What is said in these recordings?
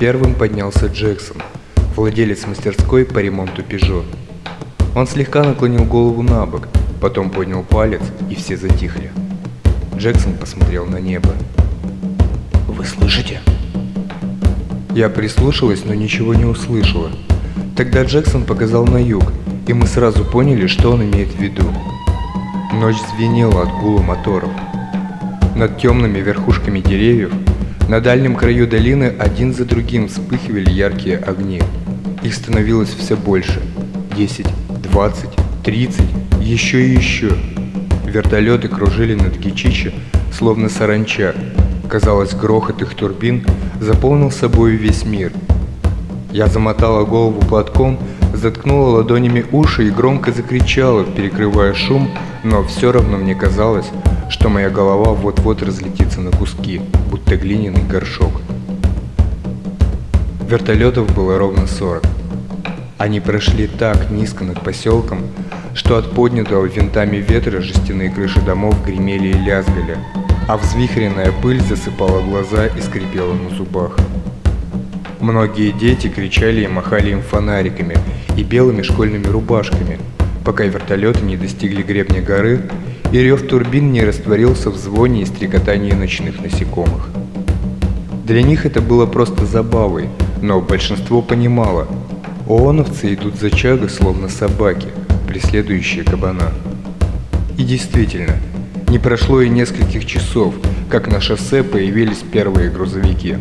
Первым поднялся Джексон, владелец мастерской по ремонту Peugeot. Он слегка наклонил голову на бок, потом поднял палец, и все затихли. Джексон посмотрел на небо. «Вы слышите?» Я прислушалась, но ничего не услышала. Тогда Джексон показал на юг, и мы сразу поняли, что он имеет в виду. Ночь звенела от гула моторов. Над темными верхушками деревьев, на дальнем краю долины один за другим вспыхивали яркие огни. Их становилось все больше. 10, 20, 30, еще и еще. Вертолеты кружили над Гичичи, словно саранча. Казалось, грохот их турбин заполнил собой весь мир. Я замотала голову платком, заткнула ладонями уши и громко закричала, перекрывая шум, но все равно мне казалось, что моя голова вот-вот разлетится на куски, будто глиняный горшок. Вертолетов было ровно 40. Они прошли так низко над поселком, что от поднятого винтами ветра жестяные крыши домов гремели и лязгали, а взвихренная пыль засыпала глаза и скрипела на зубах. Многие дети кричали и махали им фонариками и белыми школьными рубашками, пока вертолеты не достигли гребня горы и рев турбин не растворился в звоне и стрекотании ночных насекомых. Для них это было просто забавой, но большинство понимало, ООНовцы идут за чага, словно собаки, преследующие кабана. И действительно, не прошло и нескольких часов, как на шоссе появились первые грузовики.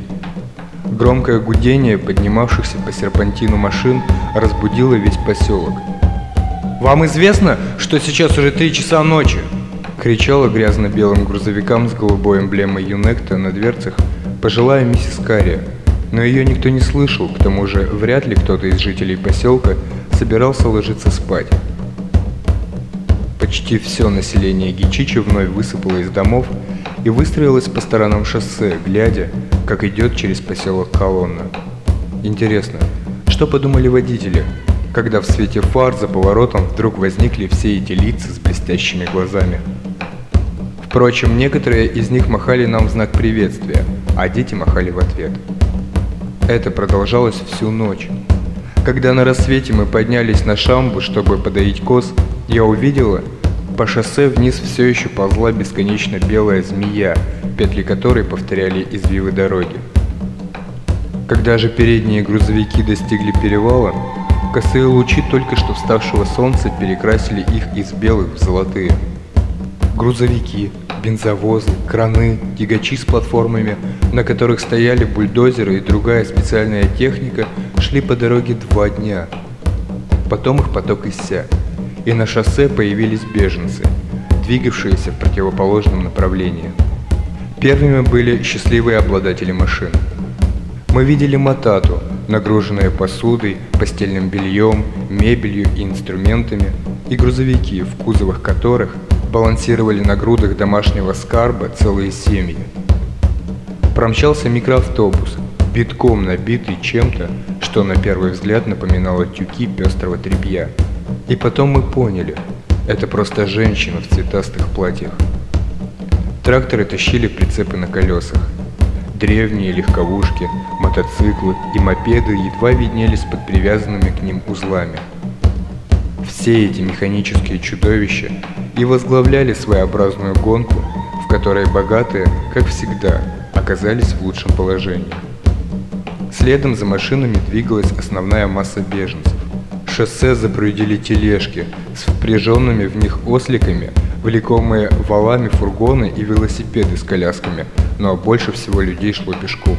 Громкое гудение поднимавшихся по серпантину машин разбудило весь поселок. «Вам известно, что сейчас уже три часа ночи?» Кричала грязно-белым грузовикам с голубой эмблемой Юнекта на дверцах пожилая миссис Карри. Но ее никто не слышал, к тому же вряд ли кто-то из жителей поселка собирался ложиться спать. Почти все население Гичичи вновь высыпало из домов и выстроилось по сторонам шоссе, глядя, как идет через поселок колонна. Интересно, что подумали водители, когда в свете фар за поворотом вдруг возникли все эти лица с блестящими глазами? Впрочем, некоторые из них махали нам в знак приветствия, а дети махали в ответ. Это продолжалось всю ночь. Когда на рассвете мы поднялись на шамбу, чтобы подоить коз, я увидела, по шоссе вниз все еще ползла бесконечно белая змея, петли которой повторяли извивы дороги. Когда же передние грузовики достигли перевала, косые лучи только что вставшего солнца перекрасили их из белых в золотые. Грузовики, бензовозы, краны, тягачи с платформами, на которых стояли бульдозеры и другая специальная техника, шли по дороге два дня. Потом их поток иссяк, и на шоссе появились беженцы, двигавшиеся в противоположном направлении. Первыми были счастливые обладатели машин. Мы видели Матату, нагруженные посудой, постельным бельем, мебелью и инструментами, и грузовики, в кузовах которых – балансировали на грудах домашнего скарба целые семьи. Промчался микроавтобус, битком набитый чем-то, что на первый взгляд напоминало тюки пестрого тряпья. И потом мы поняли, это просто женщина в цветастых платьях. Тракторы тащили прицепы на колесах. Древние легковушки, мотоциклы и мопеды едва виднелись под привязанными к ним узлами. Все эти механические чудовища и возглавляли своеобразную гонку, в которой богатые, как всегда, оказались в лучшем положении. Следом за машинами двигалась основная масса беженцев. Шоссе запрудили тележки с впряженными в них осликами, влекомые валами фургоны и велосипеды с колясками, но больше всего людей шло пешком.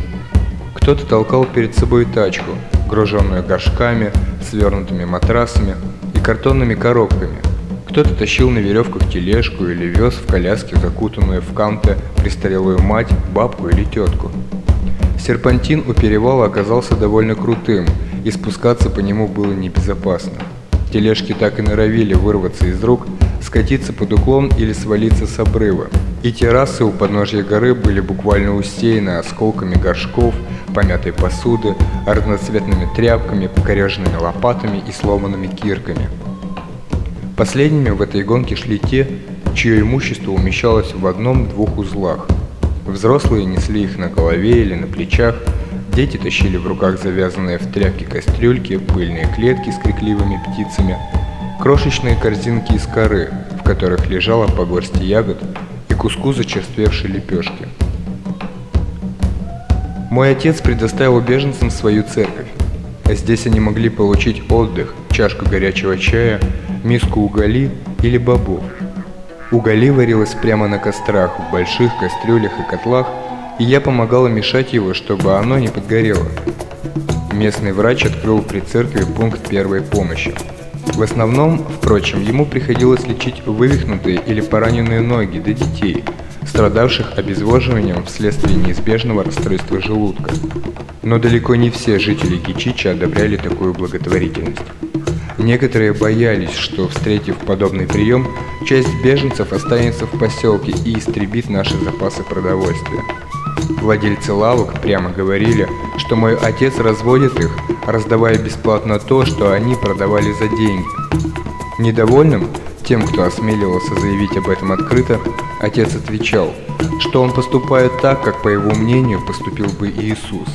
Кто-то толкал перед собой тачку, груженную горшками, свернутыми матрасами и картонными коробками – кто-то тащил на веревках тележку или вез в коляске закутанную в канте престарелую мать, бабку или тетку. Серпантин у перевала оказался довольно крутым, и спускаться по нему было небезопасно. Тележки так и норовили вырваться из рук, скатиться под уклон или свалиться с обрыва. И террасы у подножья горы были буквально усеяны осколками горшков, помятой посуды, разноцветными тряпками, покореженными лопатами и сломанными кирками. Последними в этой гонке шли те, чье имущество умещалось в одном-двух узлах. Взрослые несли их на голове или на плечах, Дети тащили в руках завязанные в тряпки кастрюльки, пыльные клетки с крикливыми птицами, крошечные корзинки из коры, в которых лежала по горсти ягод и куску зачерствевшей лепешки. Мой отец предоставил беженцам свою церковь. Здесь они могли получить отдых, чашку горячего чая, миску угали или бобов. Угали варилось прямо на кострах, в больших кастрюлях и котлах, и я помогала мешать его, чтобы оно не подгорело. Местный врач открыл при церкви пункт первой помощи. В основном, впрочем, ему приходилось лечить вывихнутые или пораненные ноги до детей, страдавших обезвоживанием вследствие неизбежного расстройства желудка. Но далеко не все жители Кичича одобряли такую благотворительность. Некоторые боялись, что, встретив подобный прием, часть беженцев останется в поселке и истребит наши запасы продовольствия. Владельцы лавок прямо говорили, что мой отец разводит их, раздавая бесплатно то, что они продавали за деньги. Недовольным, тем, кто осмеливался заявить об этом открыто, отец отвечал, что он поступает так, как, по его мнению, поступил бы Иисус.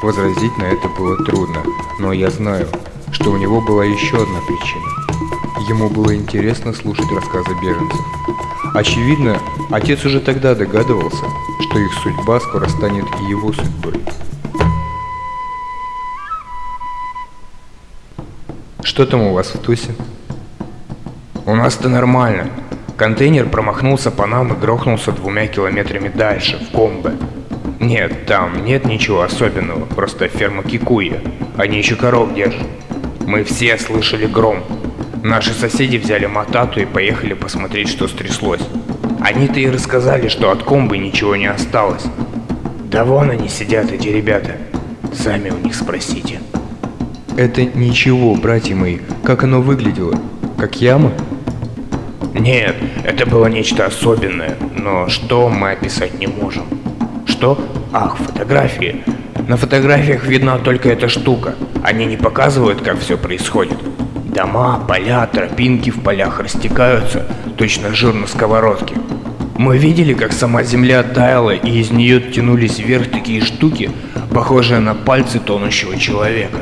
Возразить на это было трудно, но я знаю, что у него была еще одна причина. Ему было интересно слушать рассказы беженцев. Очевидно, отец уже тогда догадывался, что их судьба скоро станет и его судьбой. Что там у вас в Тусе? У нас-то нормально. Контейнер промахнулся по нам и грохнулся двумя километрами дальше, в Комбе. Нет, там нет ничего особенного, просто ферма Кикуя. Они еще коров держат. Мы все слышали гром. Наши соседи взяли Матату и поехали посмотреть, что стряслось. Они-то и рассказали, что от комбы ничего не осталось. Да вон они сидят, эти ребята. Сами у них спросите. Это ничего, братья мои. Как оно выглядело? Как яма? Нет, это было нечто особенное, но что мы описать не можем. Что? Ах, фотографии. На фотографиях видна только эта штука. Они не показывают, как все происходит. Дома, поля, тропинки в полях растекаются, точно жир на сковородке. Мы видели, как сама земля таяла, и из нее тянулись вверх такие штуки, похожие на пальцы тонущего человека.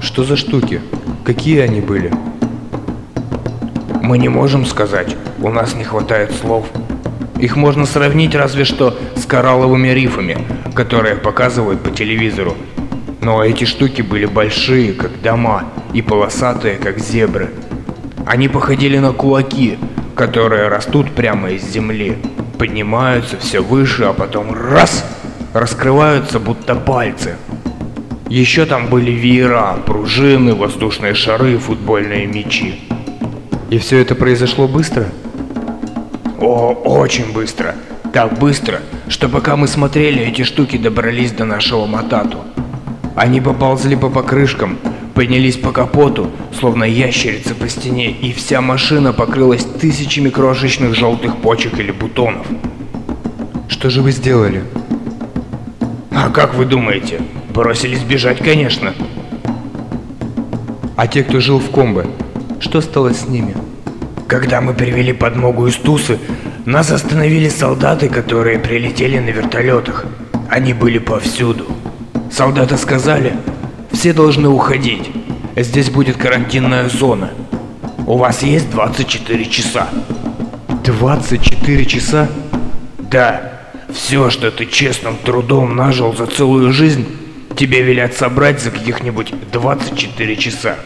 Что за штуки? Какие они были? Мы не можем сказать, у нас не хватает слов. Их можно сравнить разве что с коралловыми рифами, которые показывают по телевизору. Но эти штуки были большие, как дома, и полосатые, как зебры. Они походили на кулаки, которые растут прямо из земли, поднимаются все выше, а потом раз раскрываются будто пальцы. Еще там были веера, пружины, воздушные шары, футбольные мячи. И все это произошло быстро? О, очень быстро. Так быстро, что пока мы смотрели, эти штуки добрались до нашего Матату. Они поползли по покрышкам, поднялись по капоту, словно ящерицы по стене, и вся машина покрылась тысячами крошечных желтых почек или бутонов. Что же вы сделали? А как вы думаете? Бросились бежать, конечно. А те, кто жил в Комбе, что стало с ними? Когда мы привели подмогу из Тусы, нас остановили солдаты, которые прилетели на вертолетах. Они были повсюду. Солдаты сказали, все должны уходить. Здесь будет карантинная зона. У вас есть 24 часа. 24 часа? Да. Все, что ты честным трудом нажил за целую жизнь, тебе велят собрать за каких-нибудь 24 часа.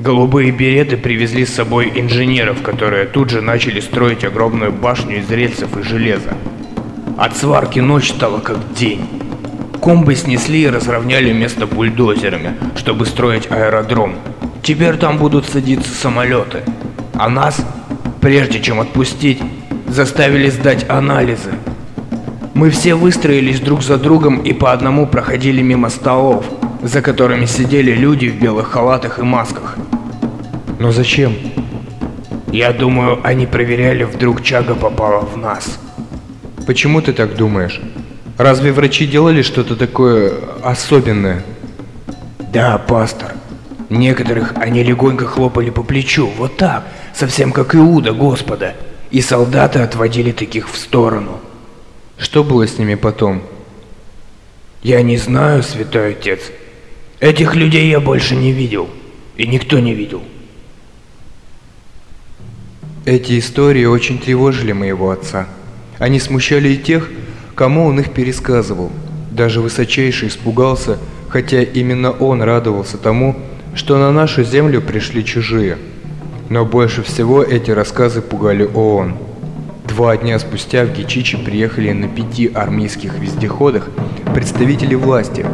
Голубые береты привезли с собой инженеров, которые тут же начали строить огромную башню из рельсов и железа. От сварки ночь стала как день. Комбы снесли и разровняли место бульдозерами, чтобы строить аэродром. Теперь там будут садиться самолеты. А нас, прежде чем отпустить, заставили сдать анализы. Мы все выстроились друг за другом и по одному проходили мимо столов, за которыми сидели люди в белых халатах и масках. Но зачем? Я думаю, они проверяли, вдруг Чага попала в нас. Почему ты так думаешь? Разве врачи делали что-то такое особенное? Да, пастор. Некоторых они легонько хлопали по плечу, вот так, совсем как Иуда Господа. И солдаты отводили таких в сторону. Что было с ними потом? Я не знаю, святой отец. Этих людей я больше не видел. И никто не видел. Эти истории очень тревожили моего отца. Они смущали и тех, кому он их пересказывал. Даже высочайший испугался, хотя именно он радовался тому, что на нашу землю пришли чужие. Но больше всего эти рассказы пугали ООН. Два дня спустя в Гичичи приехали на пяти армейских вездеходах представители власти.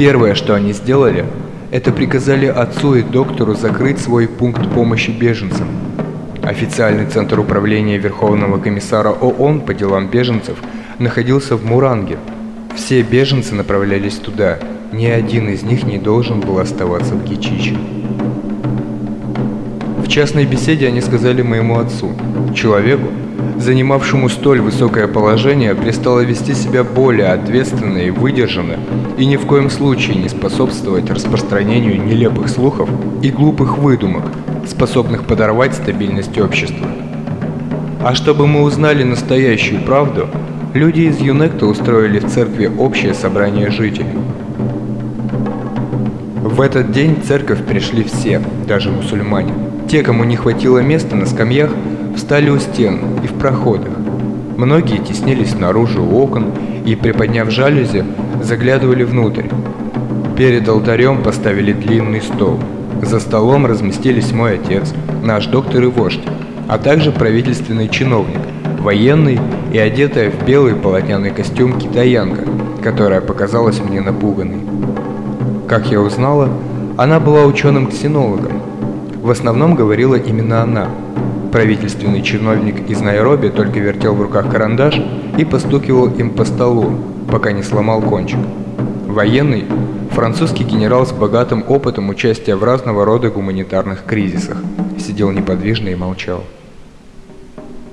Первое, что они сделали, это приказали отцу и доктору закрыть свой пункт помощи беженцам. Официальный центр управления Верховного комиссара ООН по делам беженцев находился в Муранге. Все беженцы направлялись туда, ни один из них не должен был оставаться в Гичичи. В частной беседе они сказали моему отцу, человеку, занимавшему столь высокое положение, пристало вести себя более ответственно и выдержанно и ни в коем случае не способствовать распространению нелепых слухов и глупых выдумок, способных подорвать стабильность общества. А чтобы мы узнали настоящую правду, люди из ЮНЕКТа устроили в церкви общее собрание жителей. В этот день в церковь пришли все, даже мусульмане. Те, кому не хватило места на скамьях, встали у стен и в проходах. Многие теснились снаружи у окон и, приподняв жалюзи, заглядывали внутрь. Перед алтарем поставили длинный стол. За столом разместились мой отец, наш доктор и вождь, а также правительственный чиновник, военный и одетая в белый полотняный костюм китаянка, которая показалась мне напуганной. Как я узнала, она была ученым-ксенологом. В основном говорила именно она. Правительственный чиновник из Найроби только вертел в руках карандаш и постукивал им по столу, пока не сломал кончик. Военный – французский генерал с богатым опытом участия в разного рода гуманитарных кризисах. Сидел неподвижно и молчал.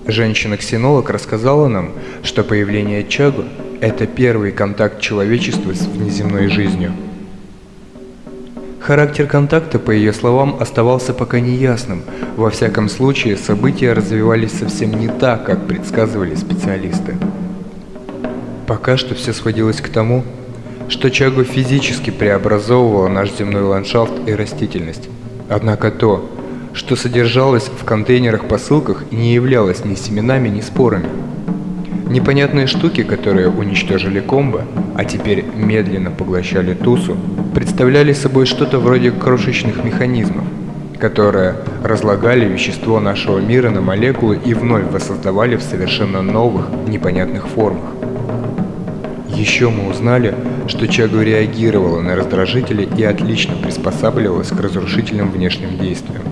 Женщина-ксенолог рассказала нам, что появление Чагу – это первый контакт человечества с внеземной жизнью – Характер контакта, по ее словам, оставался пока неясным. Во всяком случае, события развивались совсем не так, как предсказывали специалисты. Пока что все сводилось к тому, что Чагу физически преобразовывала наш земной ландшафт и растительность. Однако то, что содержалось в контейнерах-посылках, не являлось ни семенами, ни спорами. Непонятные штуки, которые уничтожили комбо, а теперь медленно поглощали тусу, представляли собой что-то вроде крошечных механизмов, которые разлагали вещество нашего мира на молекулы и вновь воссоздавали в совершенно новых, непонятных формах. Еще мы узнали, что Чагу реагировала на раздражители и отлично приспосабливалась к разрушительным внешним действиям.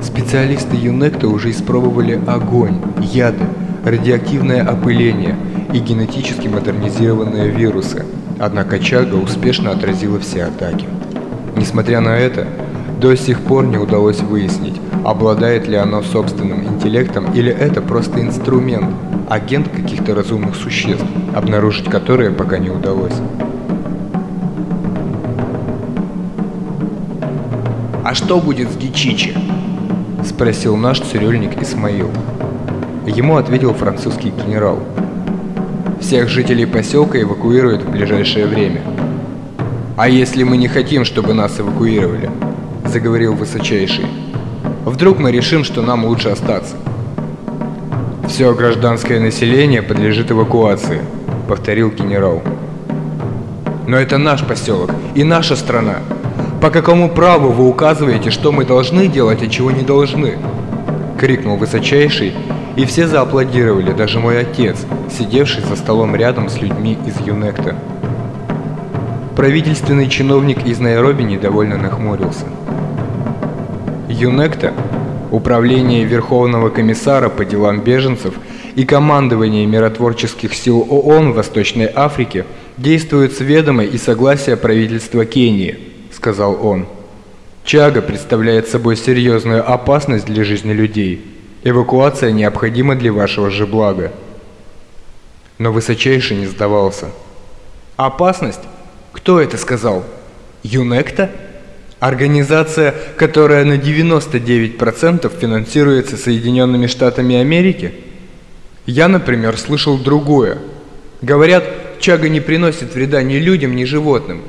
Специалисты ЮНЕКТа уже испробовали огонь, яды, радиоактивное опыление и генетически модернизированные вирусы, однако Чага успешно отразила все атаки. Несмотря на это, до сих пор не удалось выяснить, обладает ли оно собственным интеллектом или это просто инструмент, агент каких-то разумных существ, обнаружить которые пока не удалось. «А что будет с Гичичи?» – спросил наш цирюльник Исмаил. Ему ответил французский генерал. Всех жителей поселка эвакуируют в ближайшее время. «А если мы не хотим, чтобы нас эвакуировали?» – заговорил высочайший. «Вдруг мы решим, что нам лучше остаться?» «Все гражданское население подлежит эвакуации», – повторил генерал. «Но это наш поселок и наша страна. По какому праву вы указываете, что мы должны делать, а чего не должны?» – крикнул высочайший и все зааплодировали, даже мой отец, сидевший за столом рядом с людьми из ЮНЕКТа. Правительственный чиновник из Найроби недовольно нахмурился. ЮНЕКТа, Управление Верховного комиссара по делам беженцев и командование миротворческих сил ООН в Восточной Африке действуют с ведома и согласия правительства Кении, сказал он. Чага представляет собой серьезную опасность для жизни людей – Эвакуация необходима для вашего же блага. Но высочайший не сдавался. Опасность? Кто это сказал? ЮНЕКТА? Организация, которая на 99% финансируется Соединенными Штатами Америки? Я, например, слышал другое. Говорят, Чага не приносит вреда ни людям, ни животным.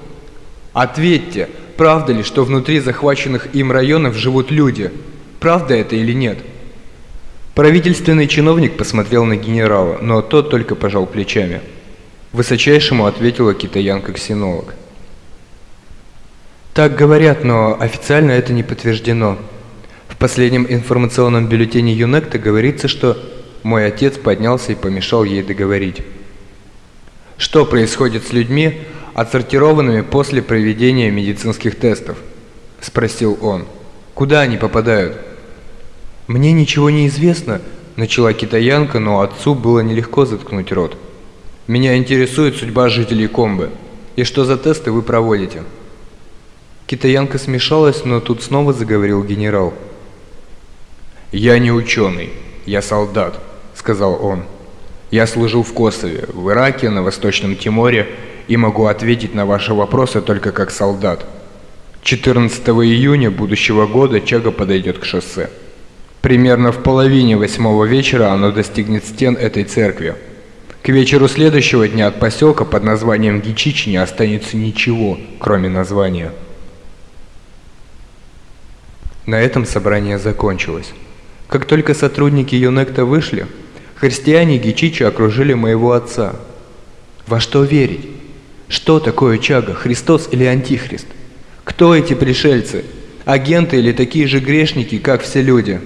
Ответьте, правда ли, что внутри захваченных им районов живут люди? Правда это или нет? Правительственный чиновник посмотрел на генерала, но тот только пожал плечами. Высочайшему ответила китаянка-ксенолог. Так говорят, но официально это не подтверждено. В последнем информационном бюллетене ЮНЕКТа говорится, что мой отец поднялся и помешал ей договорить. Что происходит с людьми, отсортированными после проведения медицинских тестов? Спросил он. Куда они попадают? Мне ничего не известно, начала китаянка, но отцу было нелегко заткнуть рот. Меня интересует судьба жителей Комбы. И что за тесты вы проводите? Китаянка смешалась, но тут снова заговорил генерал. «Я не ученый, я солдат», — сказал он. «Я служил в Косове, в Ираке, на Восточном Тиморе и могу ответить на ваши вопросы только как солдат. 14 июня будущего года Чага подойдет к шоссе. Примерно в половине восьмого вечера оно достигнет стен этой церкви. К вечеру следующего дня от поселка под названием Гичичи не останется ничего, кроме названия». На этом собрание закончилось. Как только сотрудники Юнекта вышли, христиане Гичичи окружили моего отца. Во что верить? Что такое Чага, Христос или Антихрист? Кто эти пришельцы? Агенты или такие же грешники, как все люди?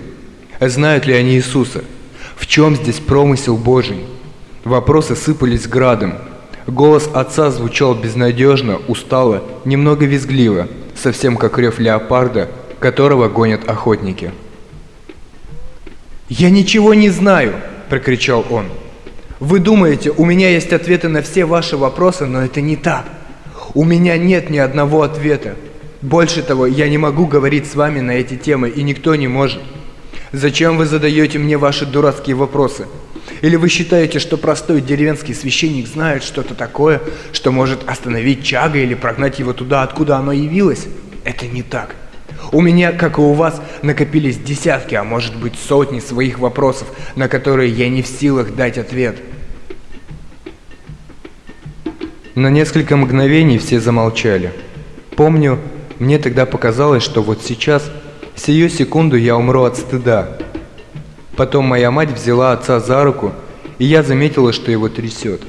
Знают ли они Иисуса? В чем здесь промысел Божий? Вопросы сыпались градом. Голос отца звучал безнадежно, устало, немного визгливо, совсем как рев леопарда – которого гонят охотники. «Я ничего не знаю!» – прокричал он. «Вы думаете, у меня есть ответы на все ваши вопросы, но это не так. У меня нет ни одного ответа. Больше того, я не могу говорить с вами на эти темы, и никто не может. Зачем вы задаете мне ваши дурацкие вопросы? Или вы считаете, что простой деревенский священник знает что-то такое, что может остановить Чага или прогнать его туда, откуда оно явилось? Это не так. У меня, как и у вас, накопились десятки, а может быть сотни своих вопросов, на которые я не в силах дать ответ. На несколько мгновений все замолчали. Помню, мне тогда показалось, что вот сейчас, сию секунду я умру от стыда. Потом моя мать взяла отца за руку, и я заметила, что его трясет.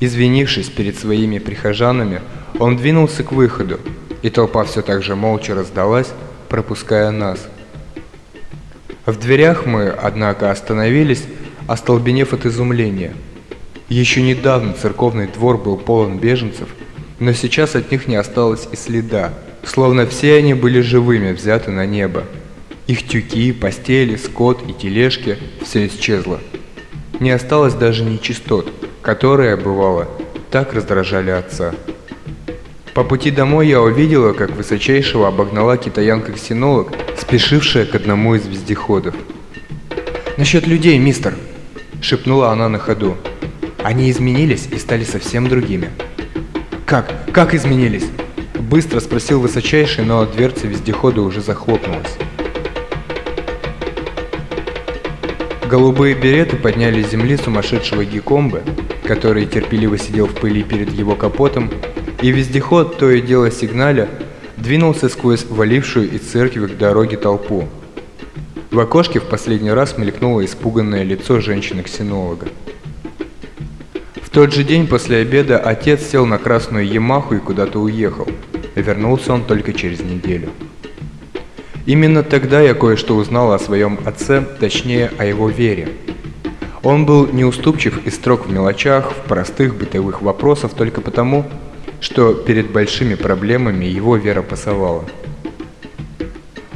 Извинившись перед своими прихожанами, он двинулся к выходу, и толпа все так же молча раздалась, пропуская нас. В дверях мы, однако, остановились, остолбенев от изумления. Еще недавно церковный двор был полон беженцев, но сейчас от них не осталось и следа, словно все они были живыми, взяты на небо. Их тюки, постели, скот и тележки – все исчезло. Не осталось даже нечистот, которые, бывало, так раздражали отца. По пути домой я увидела, как высочайшего обогнала китаянка-ксенолог, спешившая к одному из вездеходов. «Насчет людей, мистер!» – шепнула она на ходу. «Они изменились и стали совсем другими». «Как? Как изменились?» – быстро спросил высочайший, но дверца вездехода уже захлопнулась. Голубые береты подняли с земли сумасшедшего Гекомбы, который терпеливо сидел в пыли перед его капотом и вездеход, то и дело сигналя, двинулся сквозь валившую из церкви к дороге толпу. В окошке в последний раз мелькнуло испуганное лицо женщины-ксенолога. В тот же день после обеда отец сел на красную Ямаху и куда-то уехал. Вернулся он только через неделю. Именно тогда я кое-что узнал о своем отце, точнее о его вере. Он был неуступчив и строг в мелочах, в простых бытовых вопросах только потому, что перед большими проблемами его вера пасовала.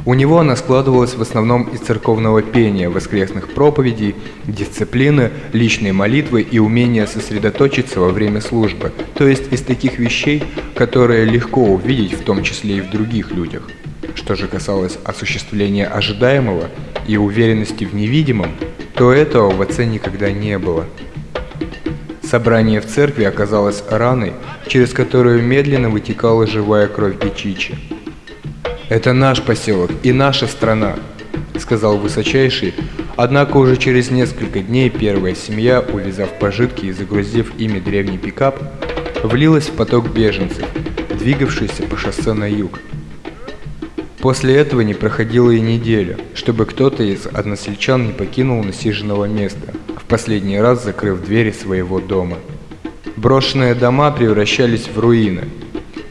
У него она складывалась в основном из церковного пения, воскресных проповедей, дисциплины, личной молитвы и умения сосредоточиться во время службы, то есть из таких вещей, которые легко увидеть в том числе и в других людях. Что же касалось осуществления ожидаемого и уверенности в невидимом, то этого в отце никогда не было. Собрание в церкви оказалось раной, через которую медленно вытекала живая кровь Бичичи. «Это наш поселок и наша страна», — сказал высочайший, Однако уже через несколько дней первая семья, увязав пожитки и загрузив ими древний пикап, влилась в поток беженцев, двигавшийся по шоссе на юг. После этого не проходило и неделя, чтобы кто-то из односельчан не покинул насиженного места, в последний раз закрыв двери своего дома. Брошенные дома превращались в руины.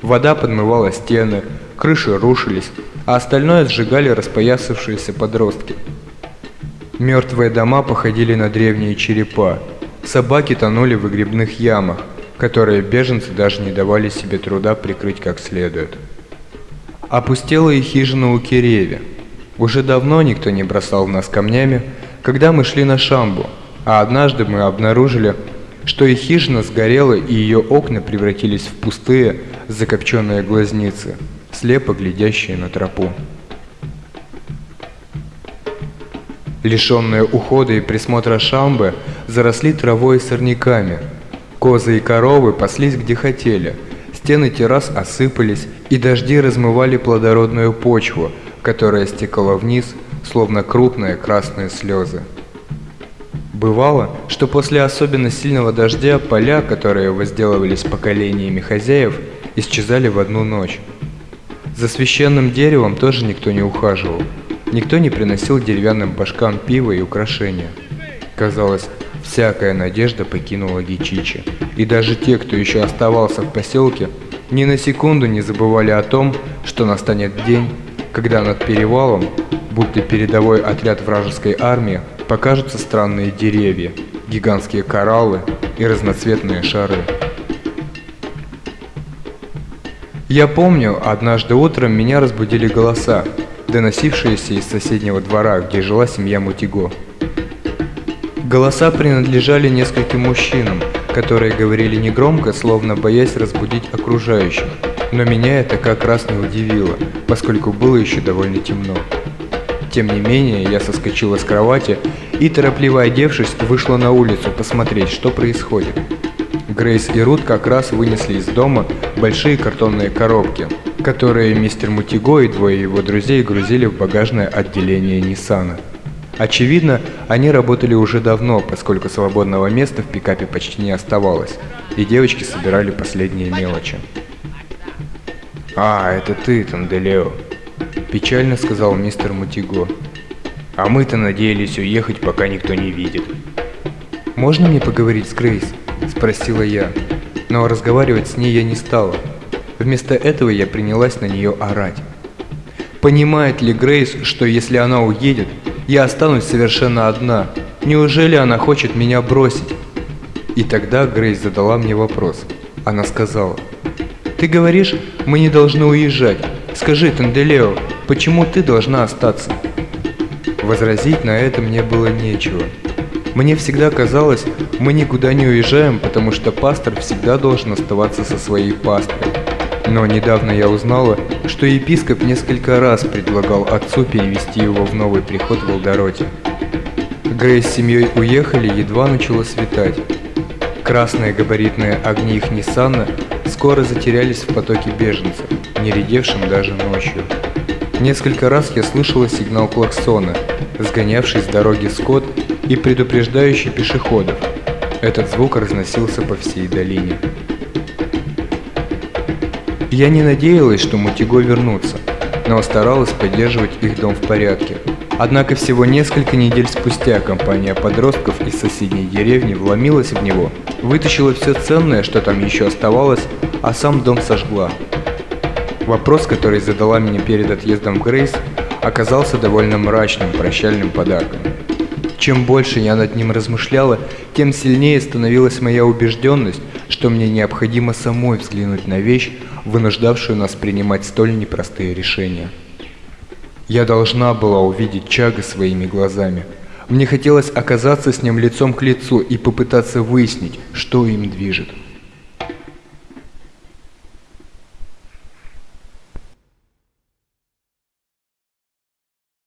Вода подмывала стены, крыши рушились, а остальное сжигали распоясавшиеся подростки. Мертвые дома походили на древние черепа. Собаки тонули в выгребных ямах, которые беженцы даже не давали себе труда прикрыть как следует. Опустела и хижина у Киреви. Уже давно никто не бросал в нас камнями, когда мы шли на Шамбу, а однажды мы обнаружили, что и хижина сгорела, и ее окна превратились в пустые, закопченные глазницы, слепо глядящие на тропу. Лишенные ухода и присмотра Шамбы заросли травой и сорняками. Козы и коровы паслись где хотели – Стены террас осыпались, и дожди размывали плодородную почву, которая стекала вниз, словно крупные красные слезы. Бывало, что после особенно сильного дождя поля, которые возделывались поколениями хозяев, исчезали в одну ночь. За священным деревом тоже никто не ухаживал. Никто не приносил деревянным башкам пива и украшения. Казалось, Всякая надежда покинула Гичичи, и даже те, кто еще оставался в поселке, ни на секунду не забывали о том, что настанет день, когда над перевалом, будто передовой отряд вражеской армии, покажутся странные деревья, гигантские кораллы и разноцветные шары. Я помню, однажды утром меня разбудили голоса, доносившиеся из соседнего двора, где жила семья Мутиго. Голоса принадлежали нескольким мужчинам, которые говорили негромко, словно боясь разбудить окружающих. Но меня это как раз не удивило, поскольку было еще довольно темно. Тем не менее, я соскочила с кровати и, торопливо одевшись, вышла на улицу посмотреть, что происходит. Грейс и Рут как раз вынесли из дома большие картонные коробки, которые мистер Мутиго и двое его друзей грузили в багажное отделение Ниссана. Очевидно, они работали уже давно, поскольку свободного места в пикапе почти не оставалось, и девочки собирали последние мелочи. «А, это ты, Танделео», – печально сказал мистер Мутиго. «А мы-то надеялись уехать, пока никто не видит». «Можно мне поговорить с Грейс?» – спросила я. Но разговаривать с ней я не стала. Вместо этого я принялась на нее орать. Понимает ли Грейс, что если она уедет, я останусь совершенно одна. Неужели она хочет меня бросить? И тогда Грейс задала мне вопрос. Она сказала, «Ты говоришь, мы не должны уезжать. Скажи, Танделео, почему ты должна остаться?» Возразить на это мне было нечего. Мне всегда казалось, мы никуда не уезжаем, потому что пастор всегда должен оставаться со своей паствой. Но недавно я узнала, что епископ несколько раз предлагал отцу перевести его в новый приход в Алдороте. Грейс с семьей уехали, едва начало светать. Красные габаритные огни их Ниссана скоро затерялись в потоке беженцев, не редевшим даже ночью. Несколько раз я слышала сигнал клаксона, сгонявший с дороги скот и предупреждающий пешеходов. Этот звук разносился по всей долине. Я не надеялась, что Мутиго вернутся, но старалась поддерживать их дом в порядке. Однако всего несколько недель спустя компания подростков из соседней деревни вломилась в него, вытащила все ценное, что там еще оставалось, а сам дом сожгла. Вопрос, который задала мне перед отъездом Грейс, оказался довольно мрачным прощальным подарком. Чем больше я над ним размышляла, тем сильнее становилась моя убежденность, что мне необходимо самой взглянуть на вещь, вынуждавшую нас принимать столь непростые решения. Я должна была увидеть Чага своими глазами. Мне хотелось оказаться с ним лицом к лицу и попытаться выяснить, что им движет.